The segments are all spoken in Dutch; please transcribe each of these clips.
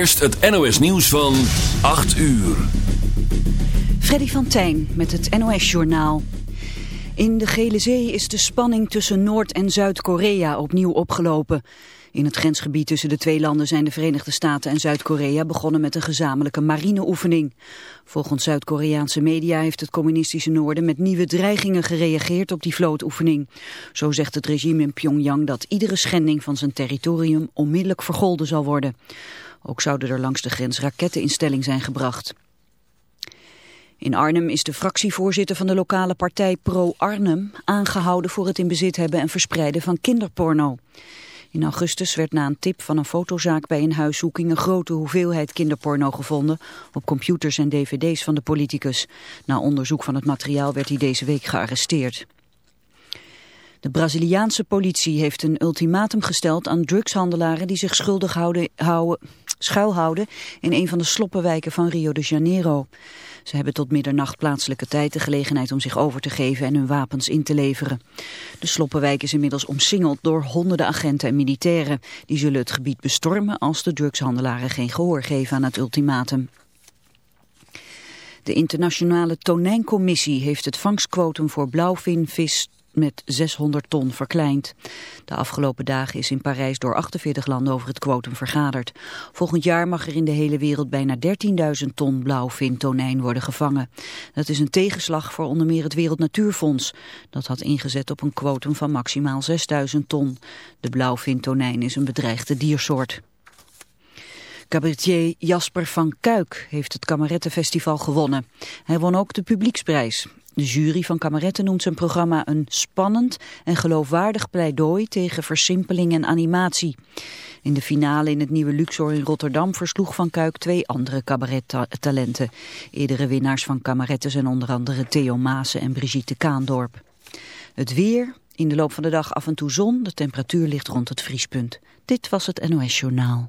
eerst het NOS nieuws van 8 uur. Freddy van Tijn met het NOS Journaal. In de Gele Zee is de spanning tussen Noord- en Zuid-Korea opnieuw opgelopen. In het grensgebied tussen de twee landen zijn de Verenigde Staten en Zuid-Korea begonnen met een gezamenlijke marineoefening. Volgens Zuid-Koreaanse media heeft het communistische Noorden met nieuwe dreigingen gereageerd op die vlootoefening. Zo zegt het regime in Pyongyang dat iedere schending van zijn territorium onmiddellijk vergolden zal worden. Ook zouden er langs de grens raketten in stelling zijn gebracht. In Arnhem is de fractievoorzitter van de lokale partij Pro Arnhem aangehouden voor het in bezit hebben en verspreiden van kinderporno. In augustus werd na een tip van een fotozaak bij een huiszoeking een grote hoeveelheid kinderporno gevonden op computers en dvd's van de politicus. Na onderzoek van het materiaal werd hij deze week gearresteerd. De Braziliaanse politie heeft een ultimatum gesteld aan drugshandelaren die zich schuldig houden, houden, schuilhouden in een van de sloppenwijken van Rio de Janeiro. Ze hebben tot middernacht plaatselijke tijd de gelegenheid om zich over te geven en hun wapens in te leveren. De Sloppenwijk is inmiddels omsingeld door honderden agenten en militairen. Die zullen het gebied bestormen als de drugshandelaren geen gehoor geven aan het ultimatum. De internationale tonijncommissie heeft het vangstquotum voor blauwvinvis met 600 ton verkleind. De afgelopen dagen is in Parijs door 48 landen over het kwotum vergaderd. Volgend jaar mag er in de hele wereld bijna 13.000 ton blauwvin tonijn worden gevangen. Dat is een tegenslag voor onder meer het Wereld Natuurfonds. Dat had ingezet op een kwotum van maximaal 6.000 ton. De blauwvin tonijn is een bedreigde diersoort. Cabaretier Jasper van Kuik heeft het Kamerettenfestival gewonnen. Hij won ook de publieksprijs. De jury van Kameretten noemt zijn programma een spannend en geloofwaardig pleidooi tegen versimpeling en animatie. In de finale in het nieuwe Luxor in Rotterdam versloeg Van Kuik twee andere cabarettalenten. Eerdere winnaars van Kameretten zijn onder andere Theo Maassen en Brigitte Kaandorp. Het weer, in de loop van de dag af en toe zon, de temperatuur ligt rond het vriespunt. Dit was het NOS Journaal.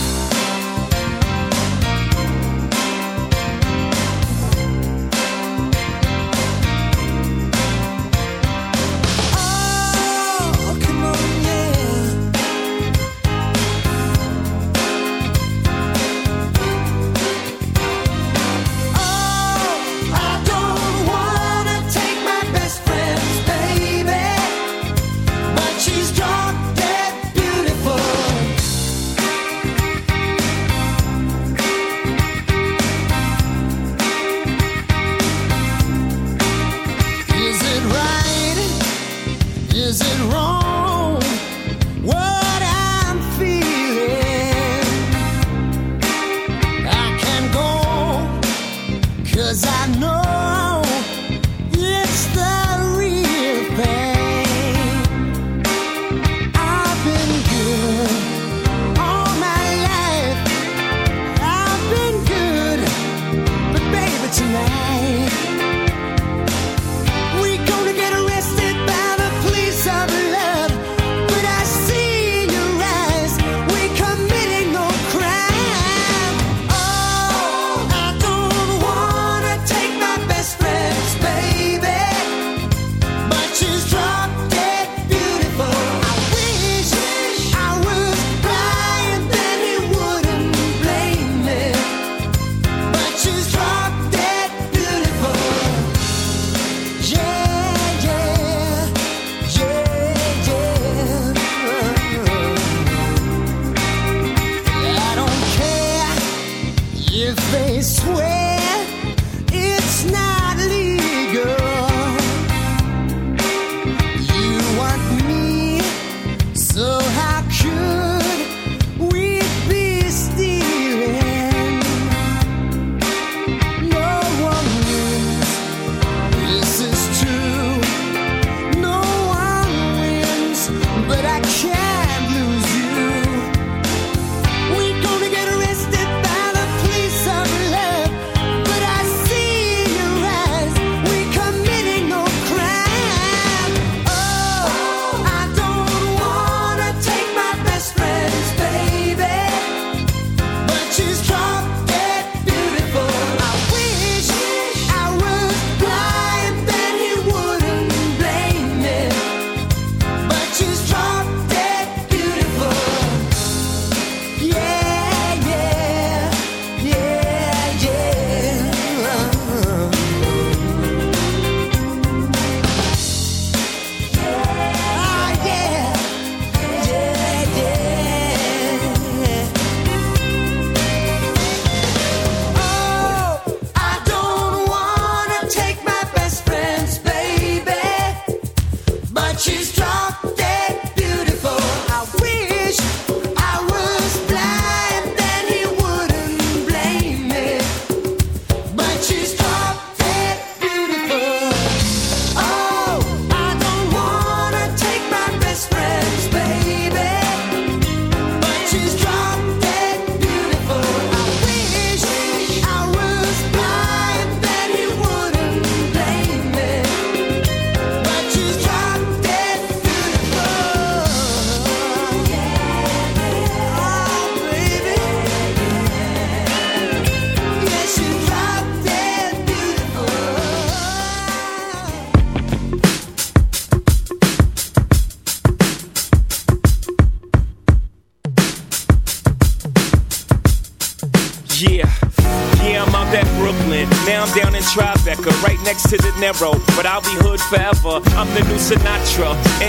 Forever. I'm the new Sinatra.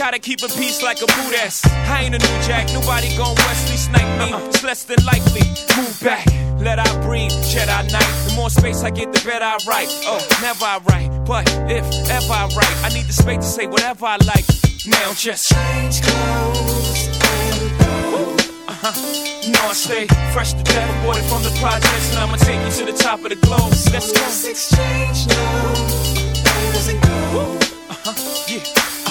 Gotta keep a peace like a boot ass. I ain't a new jack. Nobody gon' Wesley snipe me. It's less than likely. Move back. Let I breathe. Jedi night. The more space I get, the better I write. Oh, never I write. But if ever I write, I need the space to say whatever I like. Now just change clothes and go. Uh-huh. You know I stay fresh to death, aborted from the projects, and I'ma take you to the top of the globe. Let's go. Let's exchange now. Doesn't go. Uh-huh. Yeah.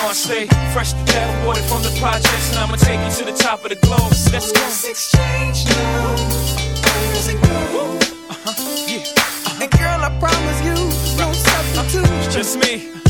You know I stay fresh to death, aborted from the projects, and I'ma take you to the top of the globe. Let's go. Let's exchange now. Doesn't go. Uh-huh. Yeah. And girl, I promise you, no substitute. It's just me.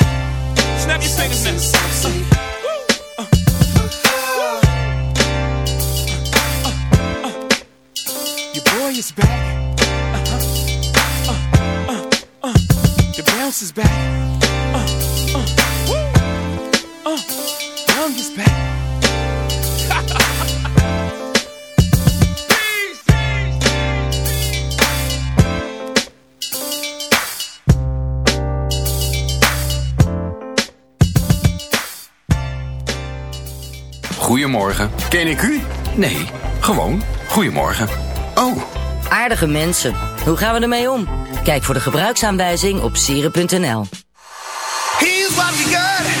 snap your fingers now. Uh, uh, uh, is back. Uh-huh. Uh, uh, uh. The bounce is back. Uh, uh. Uh, Young is back. Goedemorgen. Ken ik u? Nee, gewoon goedemorgen. Oh, Aardige mensen. Hoe gaan we ermee om? Kijk voor de gebruiksaanwijzing op sieren.nl. Here's what we got.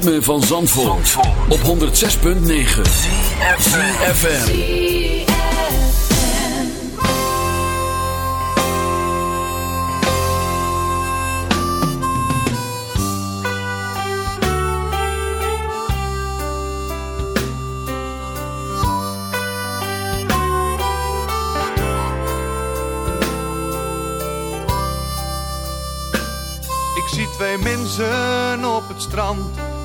Ritme van Zandvoort, op 106.9 FM. Ik zie twee mensen op het strand,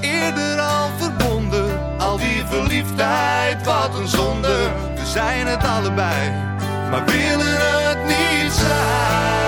eerder al verbonden. Al die verliefdheid, wat een zonde. We zijn het allebei, maar willen het niet zijn.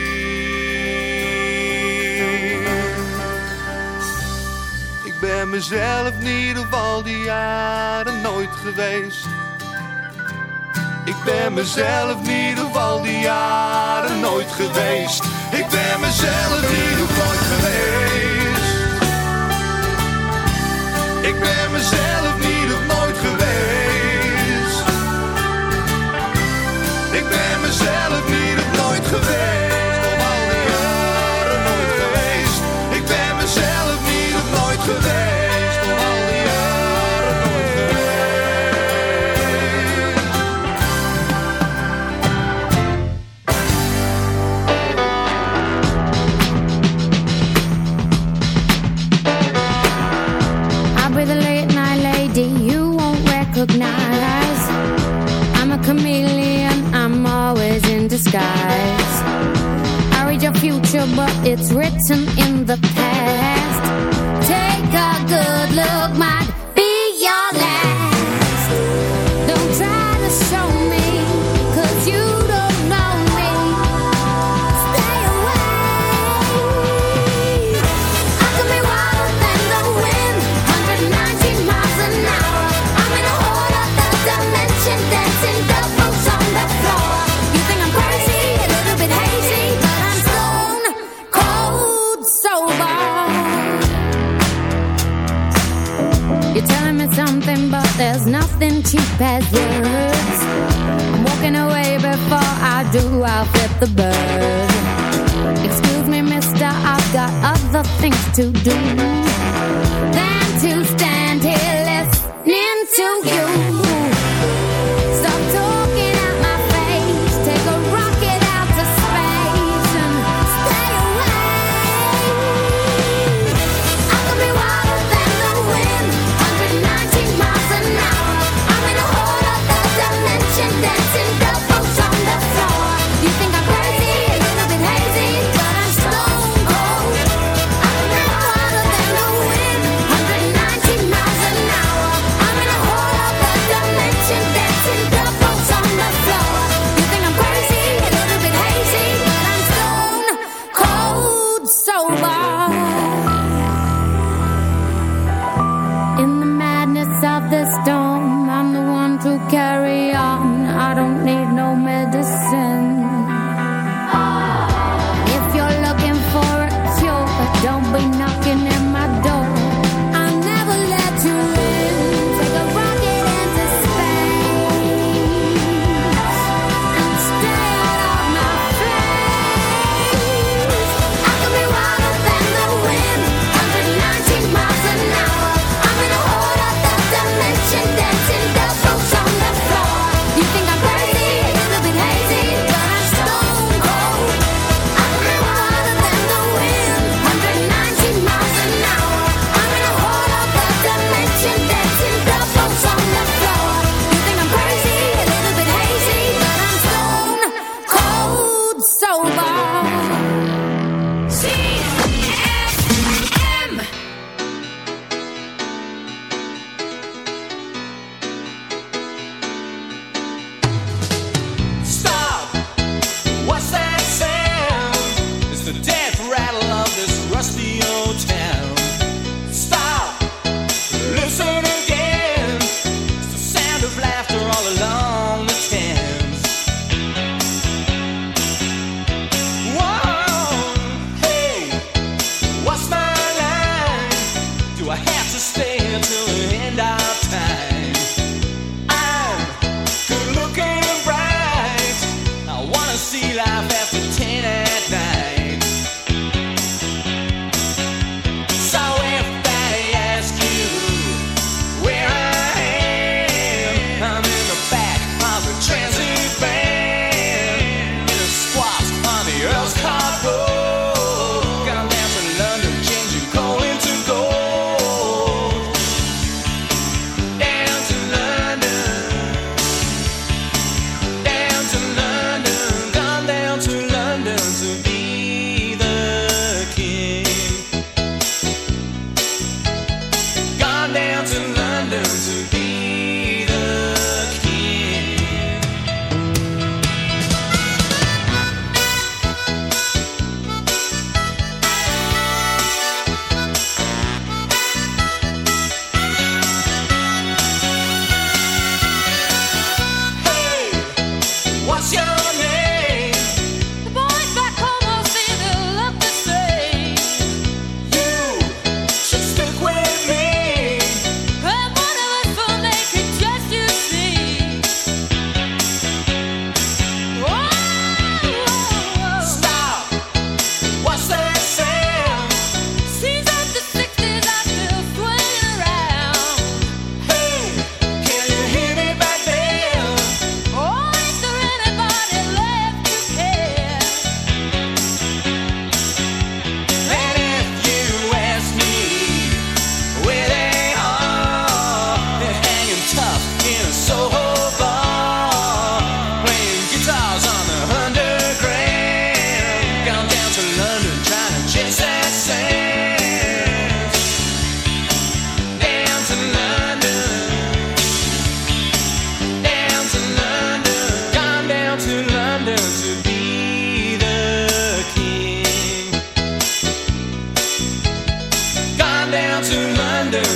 Mezelf niet op al die jaren nooit geweest. Ik ben mezelf niet op al die jaren nooit geweest. Ik ben mezelf op nooit geweest. Ik ben mezelf niet op nooit geweest. Ik ben mezelf niet op nooit geweest. Die. Ik ben mezelf niet op nooit geweest.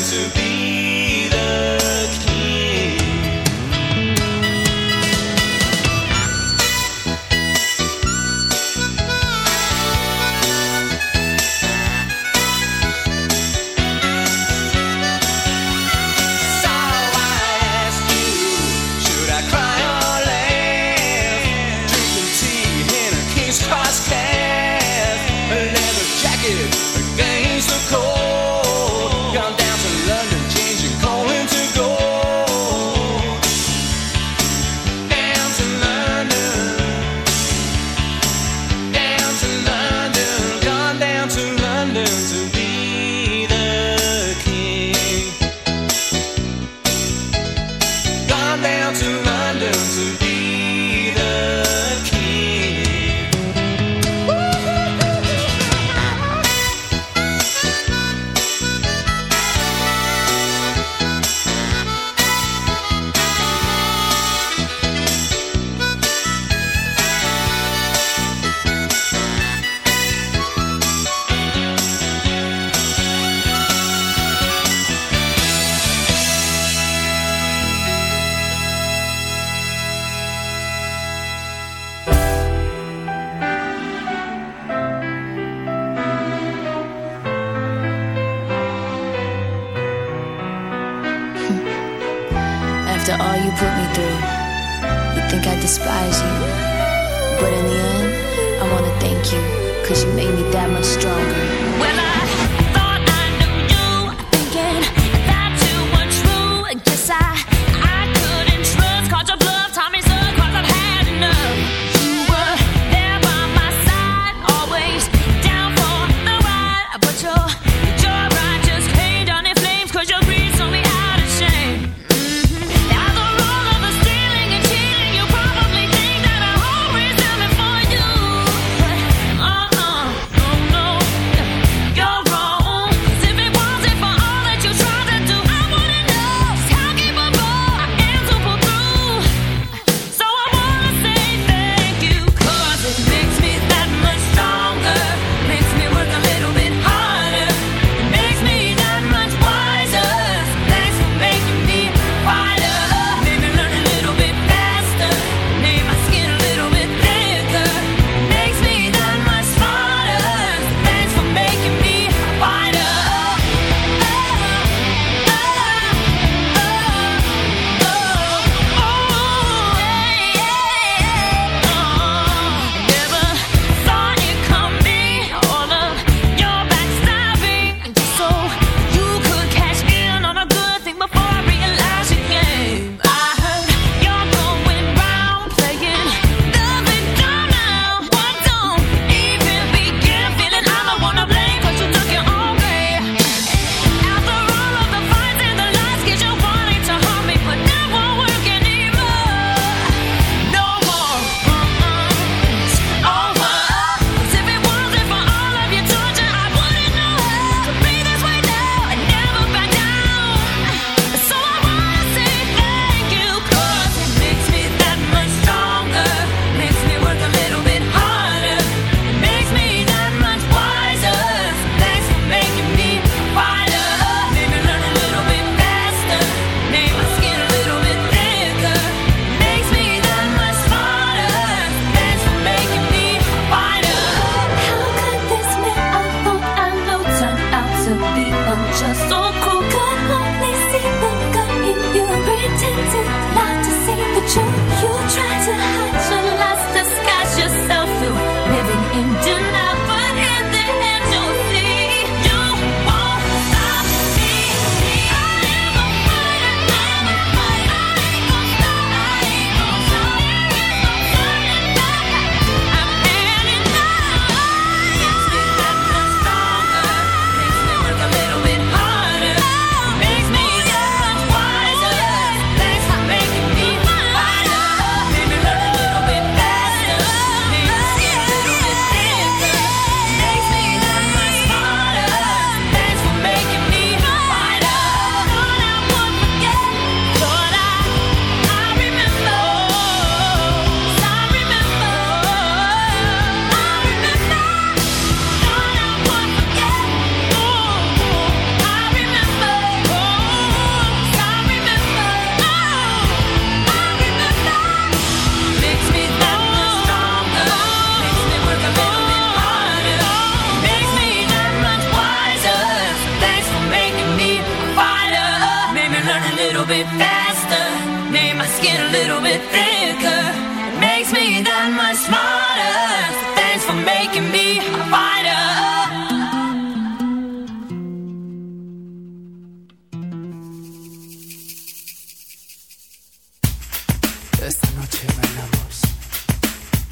To be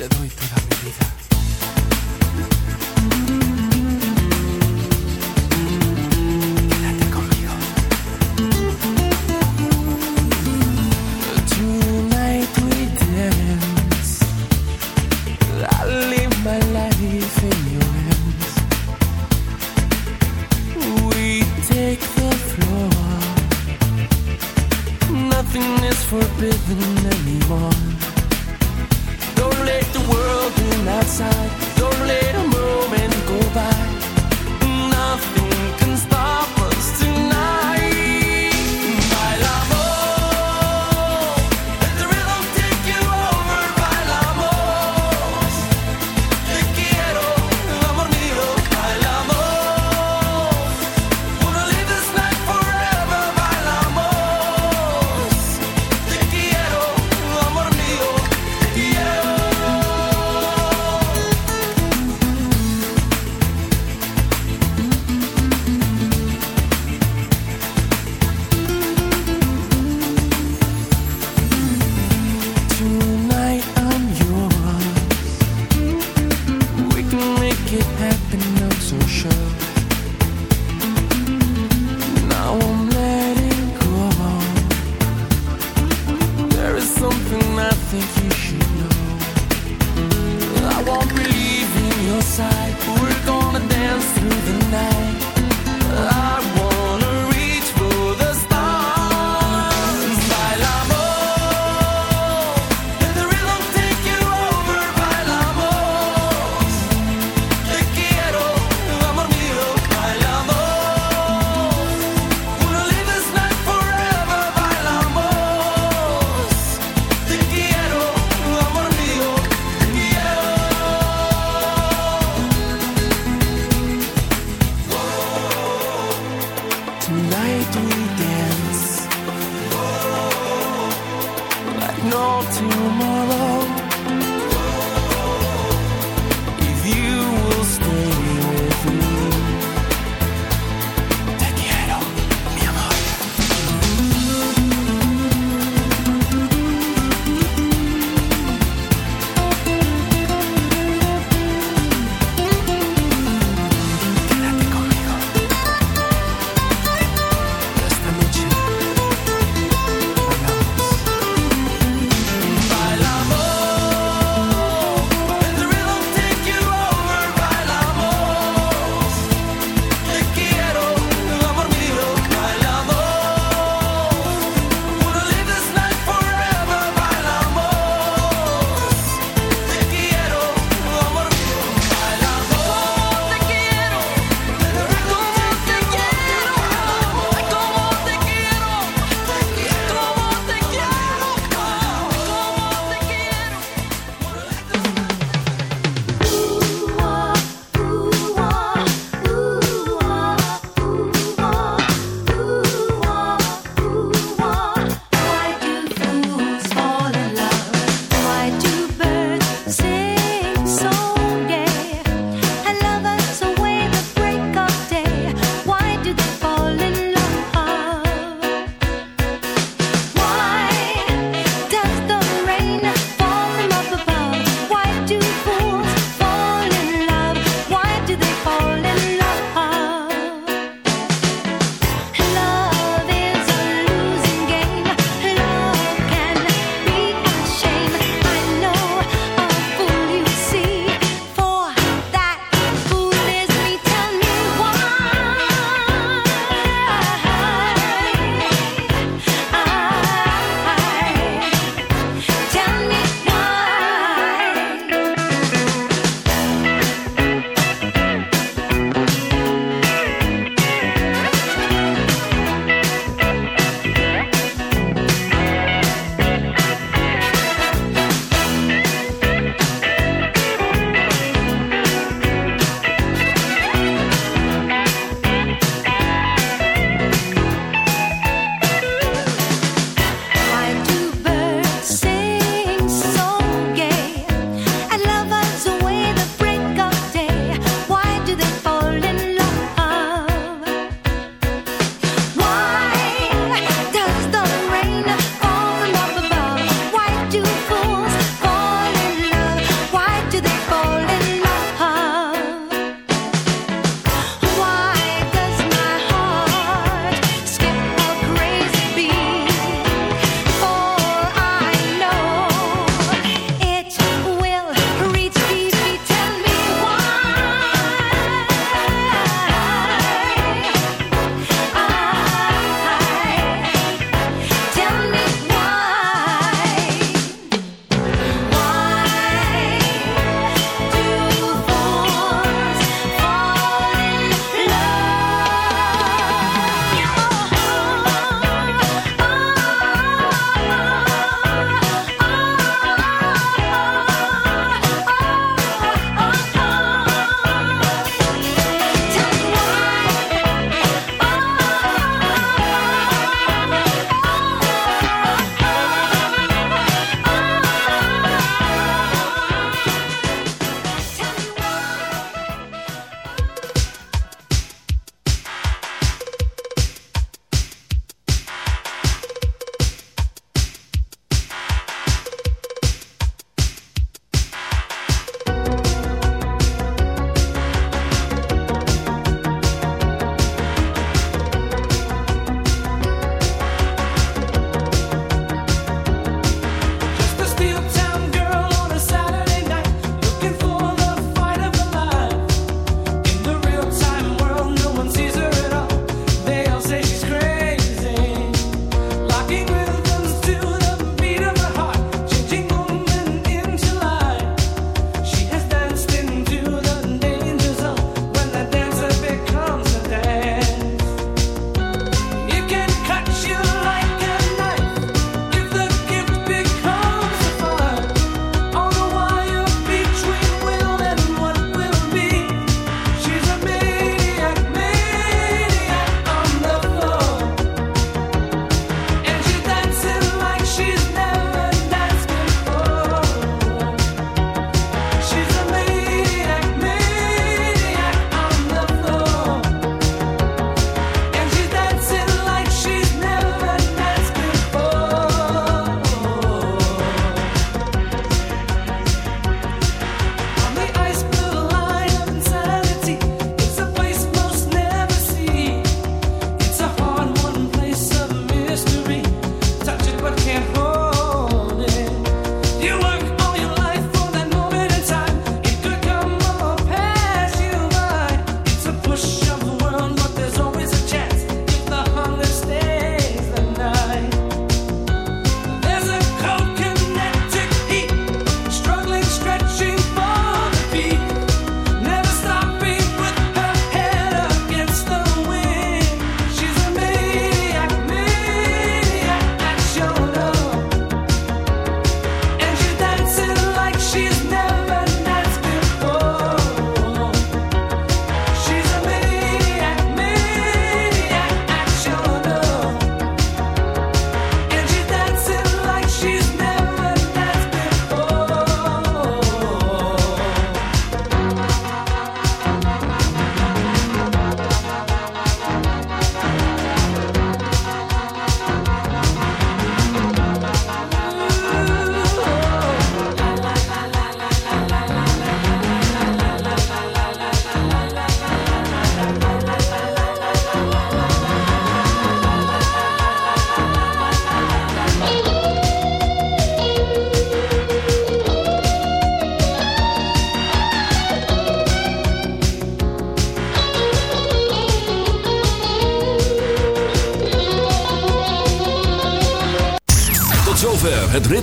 te doy toda mi vida.